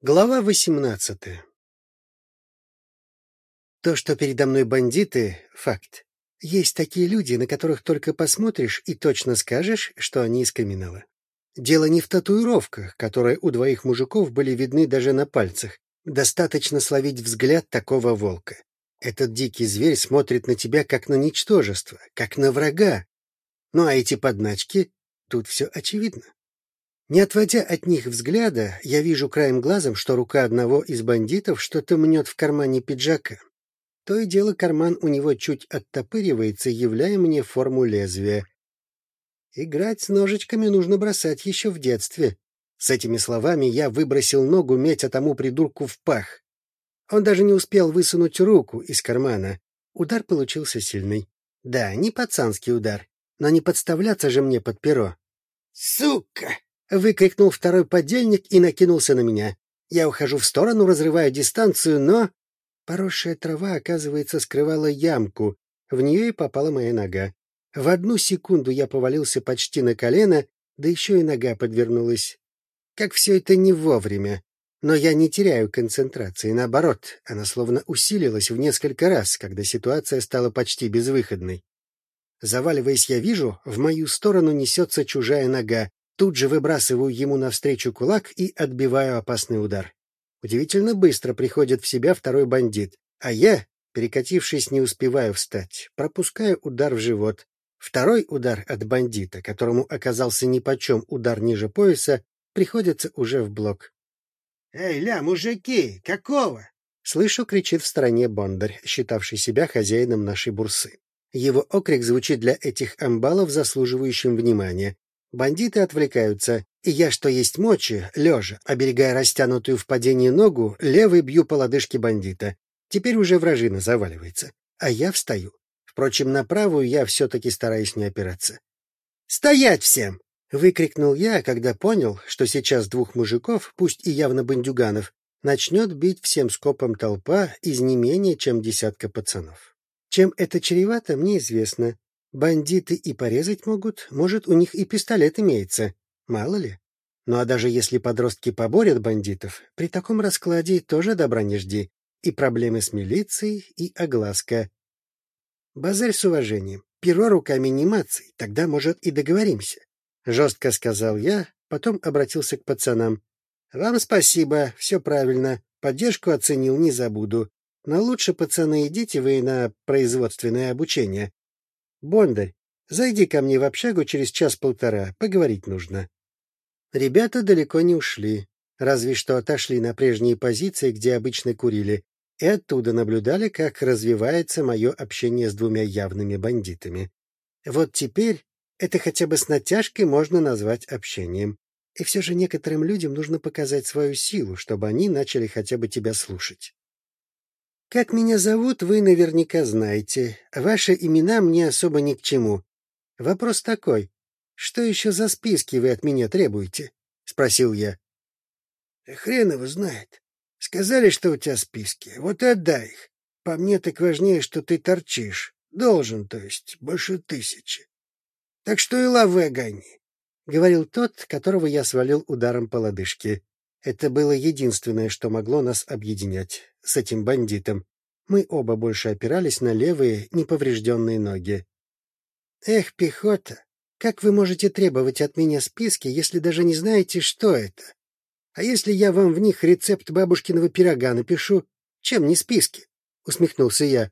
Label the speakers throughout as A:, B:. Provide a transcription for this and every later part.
A: Глава восемнадцатая То, что передо мной бандиты — факт. Есть такие люди, на которых только посмотришь и точно скажешь, что они из криминала. Дело не в татуировках, которые у двоих мужиков были видны даже на пальцах. Достаточно словить взгляд такого волка. Этот дикий зверь смотрит на тебя как на ничтожество, как на врага. Ну а эти подначки — тут все очевидно. Не отводя от них взгляда, я вижу краем глазом, что рука одного из бандитов что-то мнет в кармане пиджака. То и дело карман у него чуть оттопыривается, являя мне форму лезвия. Играть с ножичками нужно бросать еще в детстве. С этими словами я выбросил ногу, метя тому придурку в пах. Он даже не успел высунуть руку из кармана. Удар получился сильный. Да, не пацанский удар, но не подставляться же мне под перо. «Сука!» — выкрикнул второй подельник и накинулся на меня. Я ухожу в сторону, разрывая дистанцию, но... Поросшая трава, оказывается, скрывала ямку. В нее и попала моя нога. В одну секунду я повалился почти на колено, да еще и нога подвернулась. Как все это не вовремя. Но я не теряю концентрации, наоборот, она словно усилилась в несколько раз, когда ситуация стала почти безвыходной. Заваливаясь, я вижу, в мою сторону несется чужая нога, Тут же выбрасываю ему навстречу кулак и отбиваю опасный удар. Удивительно быстро приходит в себя второй бандит, а я, перекатившись, не успеваю встать, пропускаю удар в живот. Второй удар от бандита, которому оказался нипочем удар ниже пояса, приходится уже в блок. «Эй, ля, мужики, какого?» Слышу, кричит в стороне Бондарь, считавший себя хозяином нашей бурсы. Его окрик звучит для этих амбалов заслуживающим внимания, Бандиты отвлекаются, и я, что есть мочи, лежа, оберегая растянутую в падении ногу, левый бью по лодыжке бандита. Теперь уже вражина заваливается, а я встаю. Впрочем, на правую я все-таки стараюсь не опираться. «Стоять всем!» — выкрикнул я, когда понял, что сейчас двух мужиков, пусть и явно бандюганов, начнет бить всем скопом толпа из не менее чем десятка пацанов. Чем это чревато, мне известно, Бандиты и порезать могут, может, у них и пистолет имеется, мало ли. Ну а даже если подростки поборят бандитов, при таком раскладе тоже добра не жди. И проблемы с милицией, и огласка. Базарь с уважением. Перо руками не мацай, тогда, может, и договоримся. Жестко сказал я, потом обратился к пацанам. Вам спасибо, все правильно. Поддержку оценил, не забуду. Но лучше, пацаны, идите вы на производственное обучение. Бондарь, зайди ко мне в общагу через час-полтора, поговорить нужно. Ребята далеко не ушли, разве что отошли на прежние позиции, где обычно курили, и оттуда наблюдали, как развивается мое общение с двумя явными бандитами. Вот теперь это хотя бы с натяжкой можно назвать общением. И все же некоторым людям нужно показать свою силу, чтобы они начали хотя бы тебя слушать. Как меня зовут, вы наверняка знаете. Ваши имена мне особо ни к чему. Вопрос такой. Что еще за списки вы от меня требуете? Спросил я. Хрен его знает. Сказали, что у тебя списки. Вот и отдай их. По мне так важнее, что ты торчишь. Должен, то есть, больше тысячи. Так что и лаве гони. — говорил тот, которого я свалил ударом по лодыжке. Это было единственное, что могло нас объединять с этим бандитом. Мы оба больше опирались на левые, неповрежденные ноги. «Эх, пехота, как вы можете требовать от меня списки, если даже не знаете, что это? А если я вам в них рецепт бабушкиного пирога напишу, чем не списки?» — усмехнулся я.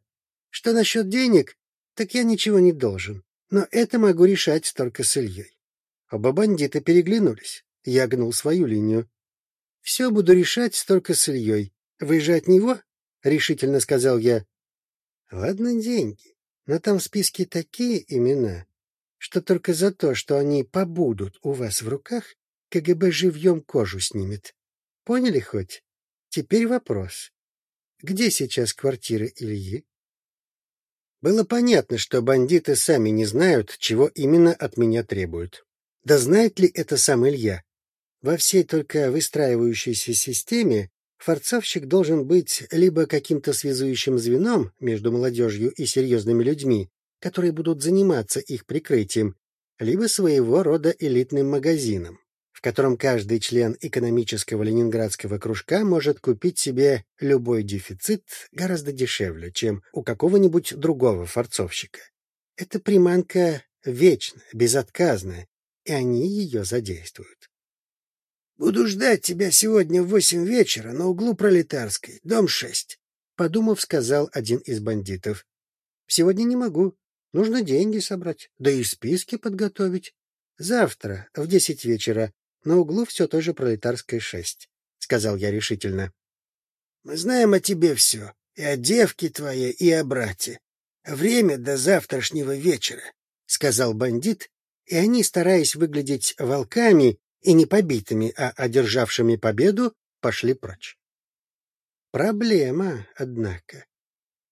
A: «Что насчет денег? Так я ничего не должен. Но это могу решать только с Ильей». Оба бандита переглянулись. Я гнул свою линию. «Все буду решать только с Ильей. Вы же от него?» — решительно сказал я. «Ладно, деньги, но там в списке такие имена, что только за то, что они побудут у вас в руках, КГБ живьем кожу снимет. Поняли хоть? Теперь вопрос. Где сейчас квартира Ильи?» Было понятно, что бандиты сами не знают, чего именно от меня требуют. Да знает ли это сам Илья? Во всей только выстраивающейся системе Форцовщик должен быть либо каким-то связующим звеном между молодежью и серьезными людьми, которые будут заниматься их прикрытием, либо своего рода элитным магазином, в котором каждый член экономического ленинградского кружка может купить себе любой дефицит гораздо дешевле, чем у какого-нибудь другого форцовщика. Эта приманка вечная, безотказная, и они ее задействуют. — Буду ждать тебя сегодня в восемь вечера на углу Пролетарской, дом шесть, — подумав, сказал один из бандитов. — Сегодня не могу. Нужно деньги собрать, да и списки подготовить. Завтра в десять вечера на углу все той же Пролетарской шесть, — сказал я решительно. — Мы знаем о тебе все, и о девке твоей, и о брате. Время до завтрашнего вечера, — сказал бандит, и они, стараясь выглядеть волками и не побитыми, а одержавшими победу, пошли прочь. Проблема, однако.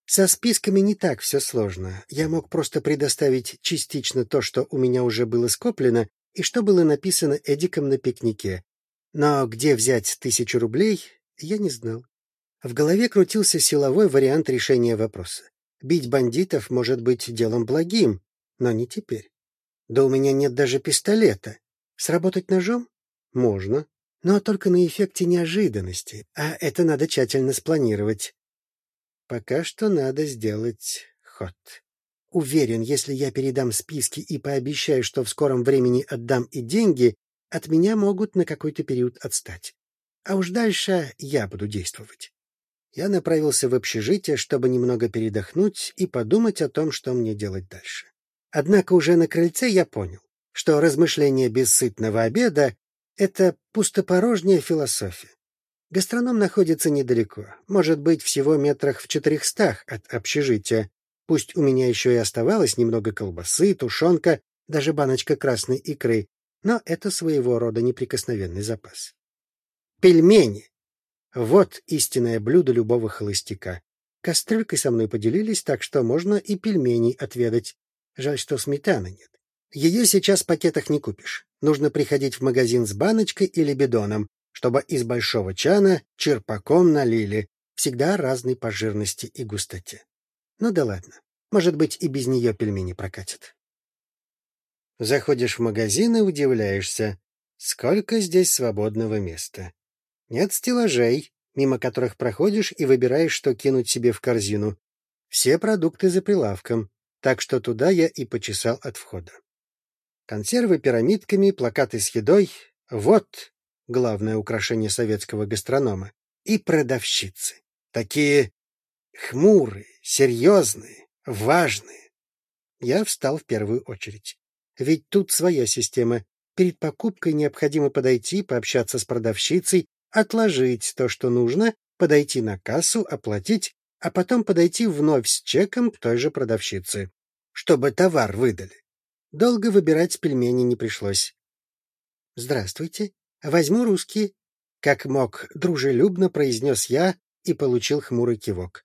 A: Со списками не так все сложно. Я мог просто предоставить частично то, что у меня уже было скоплено, и что было написано Эдиком на пикнике. Но где взять тысячу рублей, я не знал. В голове крутился силовой вариант решения вопроса. Бить бандитов может быть делом благим, но не теперь. Да у меня нет даже пистолета. Сработать ножом? Можно, но только на эффекте неожиданности, а это надо тщательно спланировать. Пока что надо сделать ход. Уверен, если я передам списки и пообещаю, что в скором времени отдам и деньги, от меня могут на какой-то период отстать. А уж дальше я буду действовать. Я направился в общежитие, чтобы немного передохнуть и подумать о том, что мне делать дальше. Однако уже на крыльце я понял, что размышление бессытного обеда — это пустопорожняя философия. Гастроном находится недалеко, может быть, всего метрах в четырехстах от общежития, Пусть у меня еще и оставалось немного колбасы, тушенка, даже баночка красной икры, но это своего рода неприкосновенный запас. Пельмени! Вот истинное блюдо любого холостяка. Кастрюлькой со мной поделились, так что можно и пельменей отведать. Жаль, что сметаны нет. Ее сейчас в пакетах не купишь. Нужно приходить в магазин с баночкой или бидоном, чтобы из большого чана черпаком налили, всегда разной по жирности и густоте. Ну да ладно. Может быть, и без нее пельмени прокатят. Заходишь в магазин и удивляешься, сколько здесь свободного места. Нет стеллажей, мимо которых проходишь и выбираешь, что кинуть себе в корзину. Все продукты за прилавком, так что туда я и почесал от входа. Консервы пирамидками, плакаты с едой — вот главное украшение советского гастронома. И продавщицы. Такие хмурые, серьезные, важные. Я встал в первую очередь. Ведь тут своя система. Перед покупкой необходимо подойти, пообщаться с продавщицей, отложить то, что нужно, подойти на кассу, оплатить, а потом подойти вновь с чеком к той же продавщице, чтобы товар выдали. Долго выбирать пельмени не пришлось. — Здравствуйте. Возьму русские. Как мог, дружелюбно произнес я и получил хмурый кивок.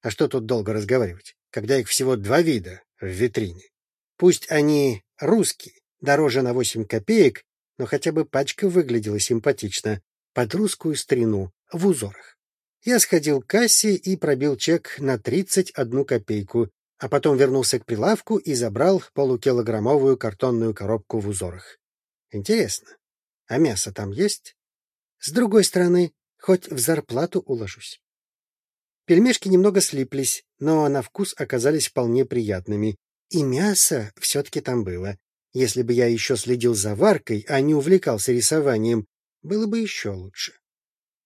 A: А что тут долго разговаривать, когда их всего два вида в витрине? Пусть они русские, дороже на восемь копеек, но хотя бы пачка выглядела симпатично, под русскую старину, в узорах. Я сходил к кассе и пробил чек на тридцать одну копейку, а потом вернулся к прилавку и забрал полукилограммовую картонную коробку в узорах. Интересно, а мясо там есть? С другой стороны, хоть в зарплату уложусь. Пельмешки немного слиплись, но на вкус оказались вполне приятными. И мясо все-таки там было. Если бы я еще следил за варкой, а не увлекался рисованием, было бы еще лучше.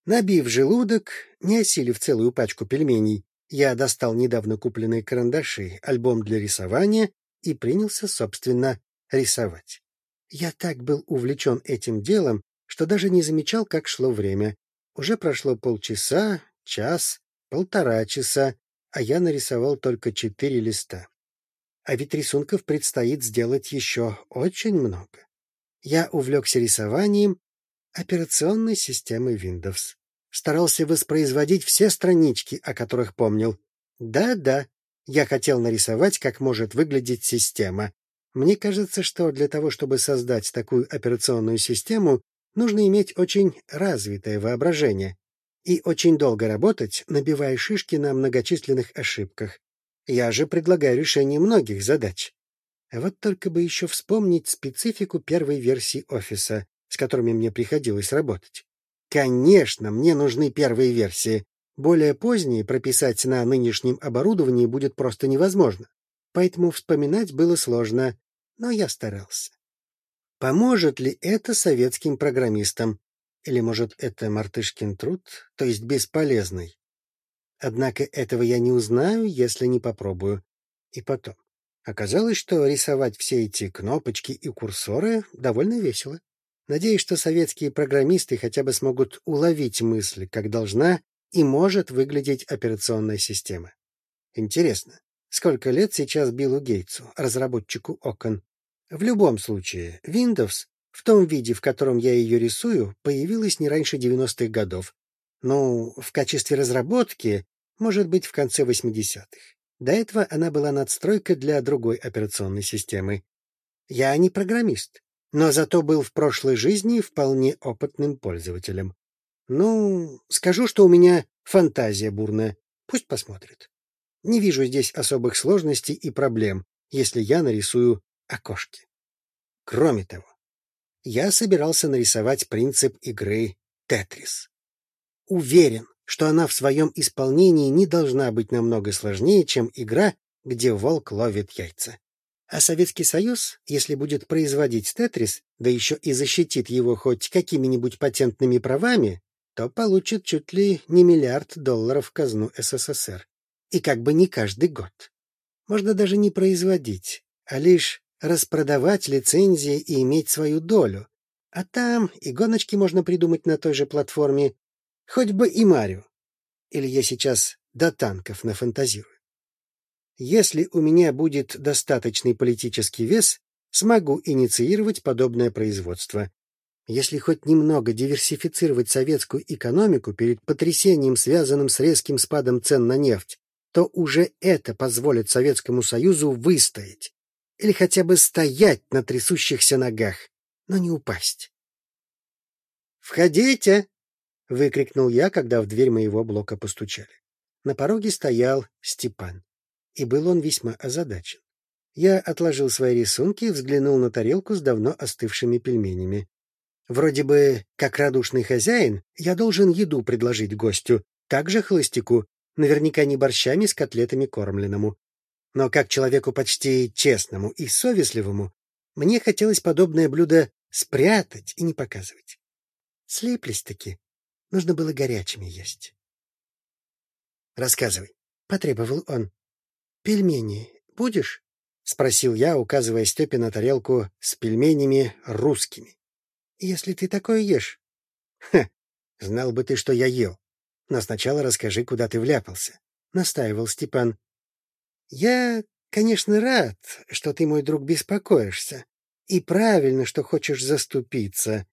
A: Набив желудок, не осилив целую пачку пельменей, я достал недавно купленные карандаши, альбом для рисования и принялся, собственно, рисовать. Я так был увлечен этим делом, что даже не замечал, как шло время. Уже прошло полчаса, час, полтора часа, а я нарисовал только четыре листа. А ведь рисунков предстоит сделать еще очень много. Я увлекся рисованием операционной системы Windows. Старался воспроизводить все странички, о которых помнил. Да-да, я хотел нарисовать, как может выглядеть система. Мне кажется, что для того, чтобы создать такую операционную систему, нужно иметь очень развитое воображение и очень долго работать, набивая шишки на многочисленных ошибках. Я же предлагаю решение многих задач. Вот только бы еще вспомнить специфику первой версии офиса. с которыми мне приходилось работать. Конечно, мне нужны первые версии. Более поздние прописать на нынешнем оборудовании будет просто невозможно. Поэтому вспоминать было сложно, но я старался. Поможет ли это советским программистам? Или, может, это мартышкин труд, то есть бесполезный? Однако этого я не узнаю, если не попробую. И потом. Оказалось, что рисовать все эти кнопочки и курсоры довольно весело. Надеюсь, что советские программисты хотя бы смогут уловить мысль, как должна и может выглядеть операционная система. Интересно, сколько лет сейчас Биллу Гейтсу, разработчику окон? В любом случае, Windows в том виде, в котором я ее рисую, появилась не раньше 90-х годов. Ну, в качестве разработки, может быть, в конце 80-х. До этого она была надстройкой для другой операционной системы. Я не программист, но зато был в прошлой жизни вполне опытным пользователем. Ну, скажу, что у меня фантазия бурная. Пусть посмотрит. Не вижу здесь особых сложностей и проблем, если я нарисую окошки. Кроме того, я собирался нарисовать принцип игры «Тетрис». Уверен, что она в своем исполнении не должна быть намного сложнее, чем игра, где волк ловит яйца. А Советский Союз, если будет производить «Тетрис», да еще и защитит его хоть какими-нибудь патентными правами, то получит чуть ли не миллиард долларов в казну СССР. И как бы не каждый год. Можно даже не производить, а лишь распродавать лицензии и иметь свою долю. А там и гоночки можно придумать на той же платформе, хоть бы и Марио. Или я сейчас до танков нафантазирую. Если у меня будет достаточный политический вес, смогу инициировать подобное производство. Если хоть немного диверсифицировать советскую экономику перед потрясением, связанным с резким спадом цен на нефть, то уже это позволит Советскому Союзу выстоять или хотя бы стоять на трясущихся ногах, но не упасть. «Входите!» — выкрикнул я, когда в дверь моего блока постучали. На пороге стоял Степан и был он весьма озадачен. Я отложил свои рисунки и взглянул на тарелку с давно остывшими пельменями. Вроде бы, как радушный хозяин, я должен еду предложить гостю, также холостяку, наверняка не борщами с котлетами кормленному. Но как человеку почти честному и совестливому, мне хотелось подобное блюдо спрятать и не показывать. Слиплись-таки. Нужно было горячими есть. — Рассказывай, — потребовал он. Пельмени будешь? — спросил я, указывая Степе на тарелку с пельменями русскими. — Если ты такое ешь. — Ха! Знал бы ты, что я ел. Но сначала расскажи, куда ты вляпался, — настаивал Степан. — Я, конечно, рад, что ты, мой друг, беспокоишься. И правильно, что хочешь заступиться.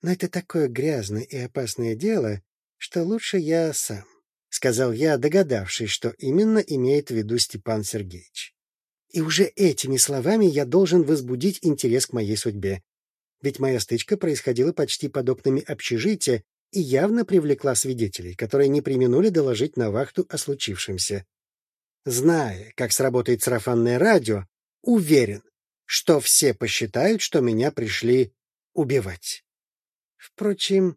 A: Но это такое грязное и опасное дело, что лучше я сам. — сказал я, догадавшись, что именно имеет в виду Степан Сергеевич. И уже этими словами я должен возбудить интерес к моей судьбе. Ведь моя стычка происходила почти под окнами общежития и явно привлекла свидетелей, которые не применули доложить на вахту о случившемся. Зная, как сработает сарафанное радио, уверен, что все посчитают, что меня пришли убивать. Впрочем,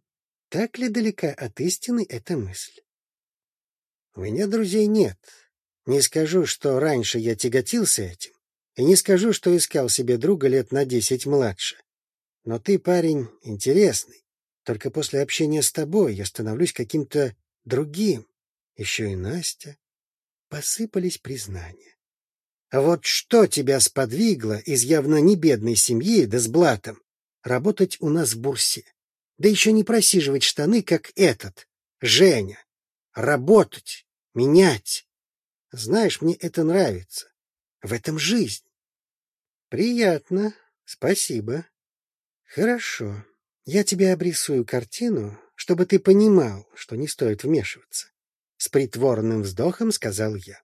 A: так ли далека от истины эта мысль? У меня друзей нет. Не скажу, что раньше я тяготился этим, и не скажу, что искал себе друга лет на десять младше. Но ты, парень, интересный. Только после общения с тобой я становлюсь каким-то другим. Еще и Настя. Посыпались признания. А вот что тебя сподвигло из явно не бедной семьи, да с блатом, работать у нас в бурсе? Да еще не просиживать штаны, как этот, Женя. Работать, менять. Знаешь, мне это нравится. В этом жизнь. Приятно. Спасибо. Хорошо. Я тебе обрисую картину, чтобы ты понимал, что не стоит вмешиваться. С притворным вздохом сказал я.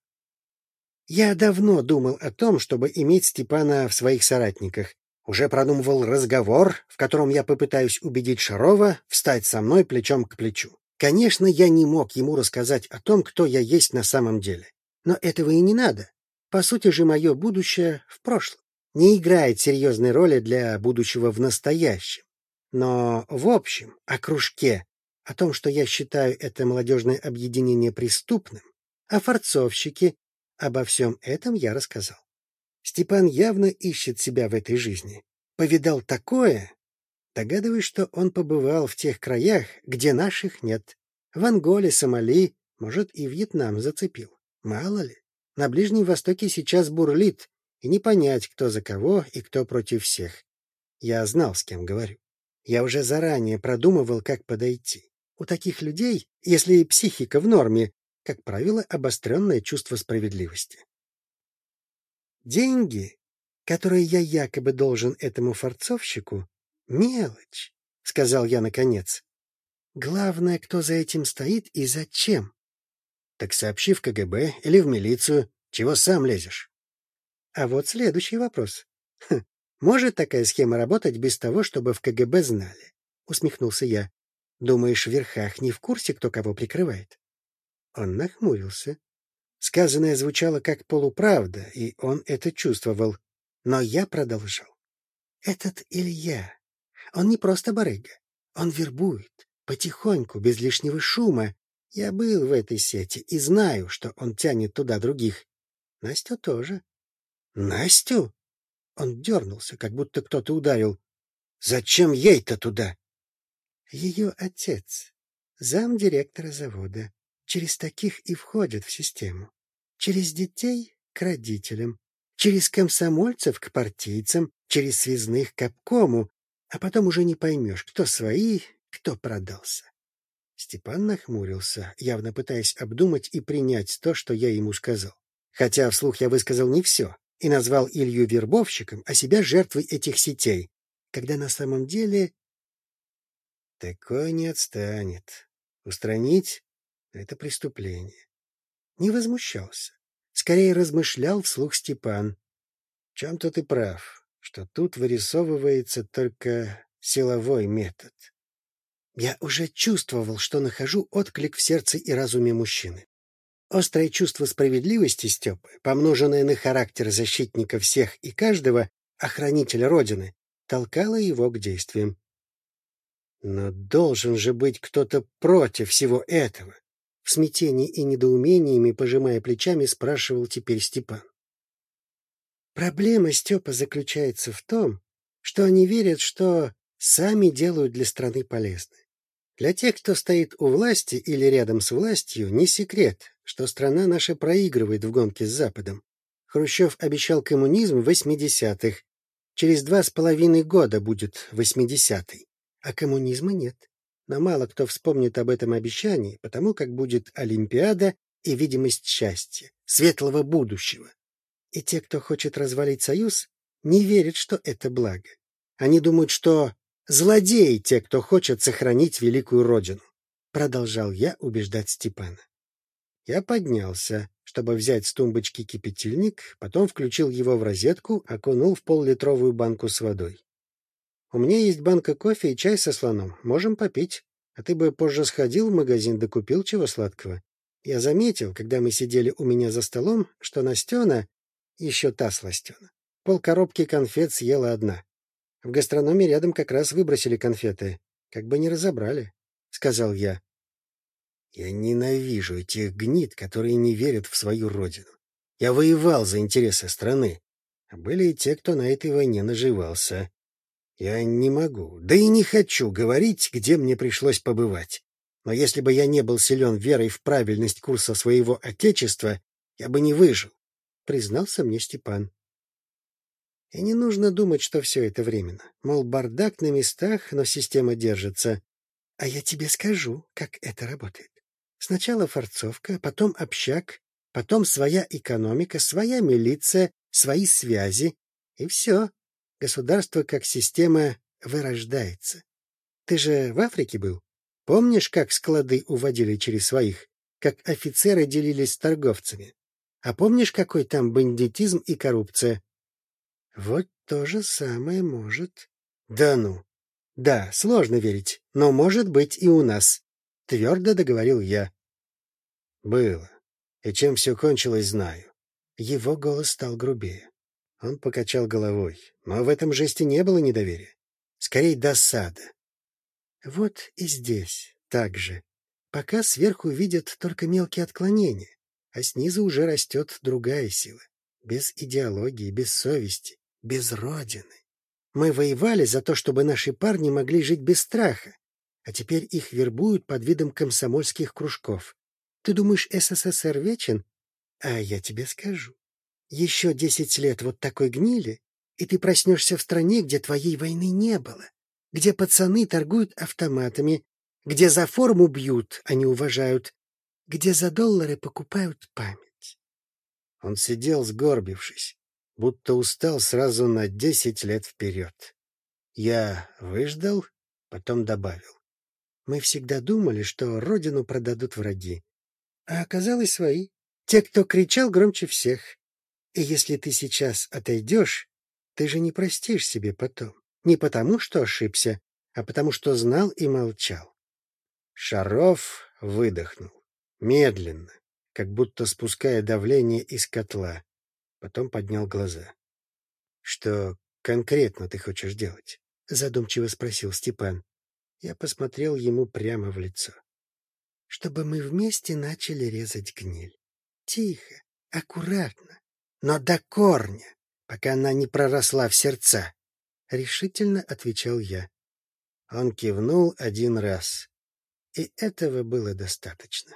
A: Я давно думал о том, чтобы иметь Степана в своих соратниках. Уже продумывал разговор, в котором я попытаюсь убедить Шарова встать со мной плечом к плечу. Конечно, я не мог ему рассказать о том, кто я есть на самом деле. Но этого и не надо. По сути же, мое будущее в прошлом не играет серьезной роли для будущего в настоящем. Но в общем, о кружке, о том, что я считаю это молодежное объединение преступным, о форцовщике, обо всем этом я рассказал. Степан явно ищет себя в этой жизни. Повидал такое. Догадываюсь, что он побывал в тех краях, где наших нет. В Анголе, Сомали, может, и Вьетнам зацепил. Мало ли. На Ближнем Востоке сейчас бурлит, и не понять, кто за кого и кто против всех. Я знал, с кем говорю. Я уже заранее продумывал, как подойти. У таких людей, если психика в норме, как правило, обостренное чувство справедливости. Деньги, которые я якобы должен этому форцовщику, мелочь, — сказал я наконец. Главное, кто за этим стоит и зачем. Так сообщи в КГБ или в милицию, чего сам лезешь. А вот следующий вопрос. Хм, может такая схема работать без того, чтобы в КГБ знали? Усмехнулся я. Думаешь, в верхах не в курсе, кто кого прикрывает? Он нахмурился. Сказанное звучало как полуправда, и он это чувствовал. Но я продолжал. Этот Илья, он не просто барыга. Он вербует, потихоньку, без лишнего шума. Я был в этой сети и знаю, что он тянет туда других. Настю тоже. Настю? Он дернулся, как будто кто-то ударил. Зачем ей-то туда? Ее отец, зам директора завода. Через таких и входят в систему. Через детей — к родителям, через комсомольцев — к партийцам, через связных — к обкому, а потом уже не поймешь, кто свои, кто продался. Степан нахмурился, явно пытаясь обдумать и принять то, что я ему сказал. Хотя вслух я высказал не все и назвал Илью вербовщиком, а себя жертвой этих сетей, когда на самом деле... Такое не отстанет. Устранить это преступление. Не возмущался. Скорее размышлял вслух Степан. В чем-то ты прав, что тут вырисовывается только силовой метод. Я уже чувствовал, что нахожу отклик в сердце и разуме мужчины. Острое чувство справедливости Степы, помноженное на характер защитника всех и каждого, охранителя Родины, толкало его к действиям. Но должен же быть кто-то против всего этого, в смятении и недоумениями, пожимая плечами, спрашивал теперь Степан. Проблема Степа заключается в том, что они верят, что сами делают для страны полезно. Для тех, кто стоит у власти или рядом с властью, не секрет, что страна наша проигрывает в гонке с Западом. Хрущев обещал коммунизм в 80-х. Через два с половиной года будет 80-й, а коммунизма нет но мало кто вспомнит об этом обещании, потому как будет Олимпиада и видимость счастья, светлого будущего. И те, кто хочет развалить Союз, не верят, что это благо. Они думают, что злодеи те, кто хочет сохранить великую родину. Продолжал я убеждать Степана. Я поднялся, чтобы взять с тумбочки кипятильник, потом включил его в розетку, окунул в поллитровую банку с водой. У меня есть банка кофе и чай со слоном. Можем попить. А ты бы позже сходил в магазин да купил чего сладкого. Я заметил, когда мы сидели у меня за столом, что Настена, еще та сластена, полкоробки конфет съела одна. В гастрономе рядом как раз выбросили конфеты. Как бы не разобрали, — сказал я. Я ненавижу этих гнид, которые не верят в свою родину. Я воевал за интересы страны. А были и те, кто на этой войне наживался. Я не могу, да и не хочу говорить, где мне пришлось побывать. Но если бы я не был силен верой в правильность курса своего отечества, я бы не выжил, — признался мне Степан. И не нужно думать, что все это временно. Мол, бардак на местах, но система держится. А я тебе скажу, как это работает. Сначала форцовка, потом общак, потом своя экономика, своя милиция, свои связи, и все. Государство как система вырождается. Ты же в Африке был? Помнишь, как склады уводили через своих? Как офицеры делились с торговцами? А помнишь, какой там бандитизм и коррупция? Вот то же самое может. Да ну. Да, сложно верить, но может быть и у нас. Твердо договорил я. Было. И чем все кончилось, знаю. Его голос стал грубее. Он покачал головой, но в этом жесте не было недоверия. Скорее, досада. Вот и здесь так же. Пока сверху видят только мелкие отклонения, а снизу уже растет другая сила. Без идеологии, без совести, без родины. Мы воевали за то, чтобы наши парни могли жить без страха, а теперь их вербуют под видом комсомольских кружков. Ты думаешь, СССР вечен? А я тебе скажу. Еще десять лет вот такой гнили, и ты проснешься в стране, где твоей войны не было, где пацаны торгуют автоматами, где за форму бьют, а не уважают, где за доллары покупают память. Он сидел, сгорбившись, будто устал сразу на десять лет вперед. Я выждал, потом добавил. Мы всегда думали, что родину продадут враги. А оказалось свои. Те, кто кричал громче всех. И если ты сейчас отойдешь, ты же не простишь себе потом. Не потому, что ошибся, а потому, что знал и молчал. Шаров выдохнул. Медленно, как будто спуская давление из котла. Потом поднял глаза. — Что конкретно ты хочешь делать? — задумчиво спросил Степан. Я посмотрел ему прямо в лицо. — Чтобы мы вместе начали резать гниль. Тихо, аккуратно, но до корня, пока она не проросла в сердца. — решительно отвечал я. Он кивнул один раз. И этого было достаточно.